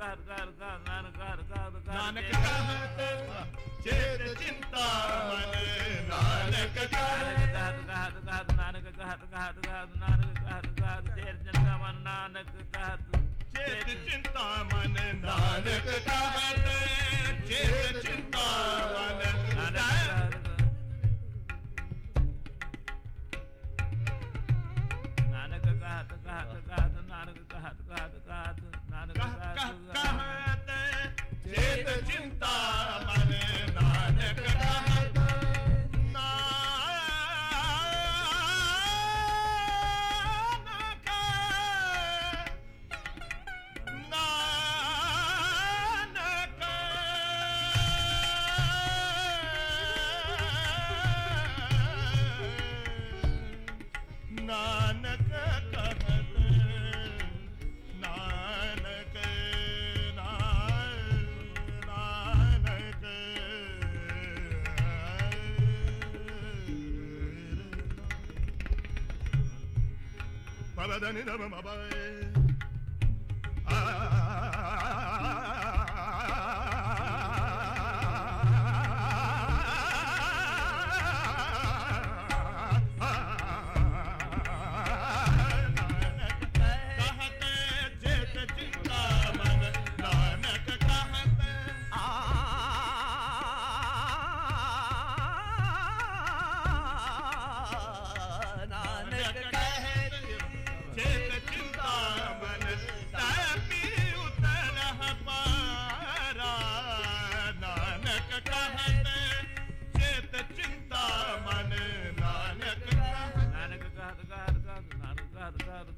ਘਰ ਘਰ ਘਰ ਨਾਨਕ ਘਰ ਘਰ ਘਰ ਨਾਨਕ ਕਹਤ ਚੇਤ ਚਿੰਤਾ ਮਨ ਨਾਨਕ ਘਰ ਘਰ ਘਰ ਘਰ ਨਾਨਕ ਘਰ ਘਰ ਘਰ ਨਾਨਕ ਘਰ ਘਰ ਚੇਤ ਚਿੰਤਾ ਮਨ ਨਾਨਕ ਘਰ ਚੇਤ ਚਿੰਤਾ ਮਨ ਨਾਨਕ ਕਹਤ ਚੇਤ ਚਿੰਤਾ ਮਨ ਨਾਨਕ ਨਾਨਕ ਕਹਤ ਕਹਤ ਕਹਤ ਨਾਨਕ ਕਹਤ ਕਹਤ ਕਹਤ ਕਹਤ ਚੇਤ ਚਿੰਤਾ ਮਨ Nanak ਕਹਤ Nanak ਕਹਤ Ba ba da ni da ba ba ba. Ah.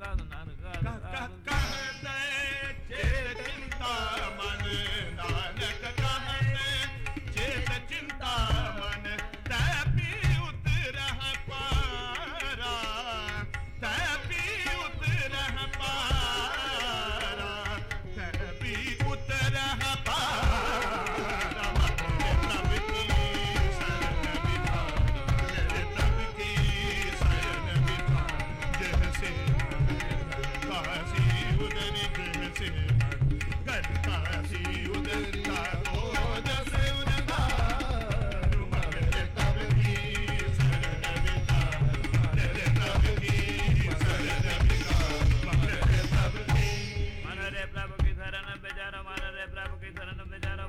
Да, да,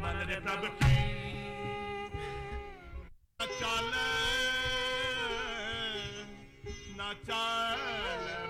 ਮਨ ਰੇ ਪ੍ਰਭ ਕੀ? ਨਾ ਚਾਲੇ ਨਾ ਚਾਲੇ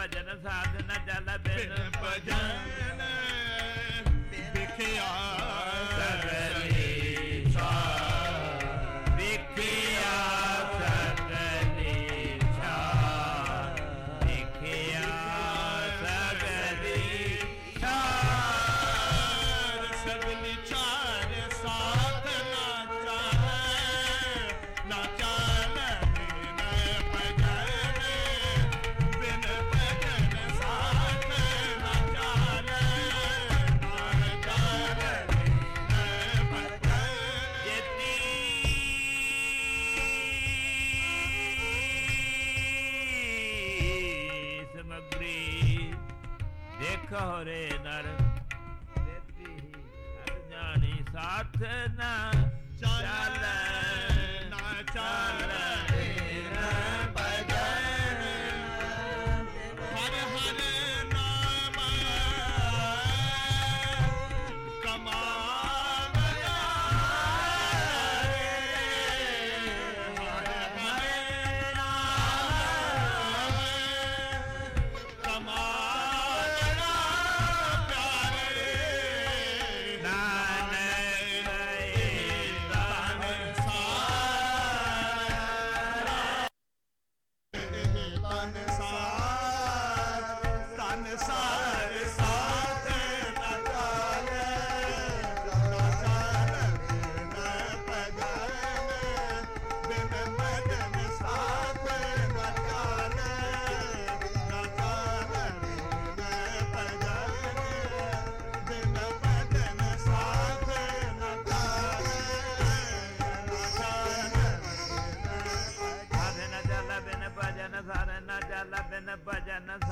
ਭਜਨ ਸਾਧਨਾ ਚੱਲ ਬਿਨ ਭਜਨ ਖੋਰੇ ਨਰ ਦਿੱਤੀ ਜਾਣੀ ਸਾਥ ਨਾ ਚੱਲ ਨਾ ਚੱਲ ನನ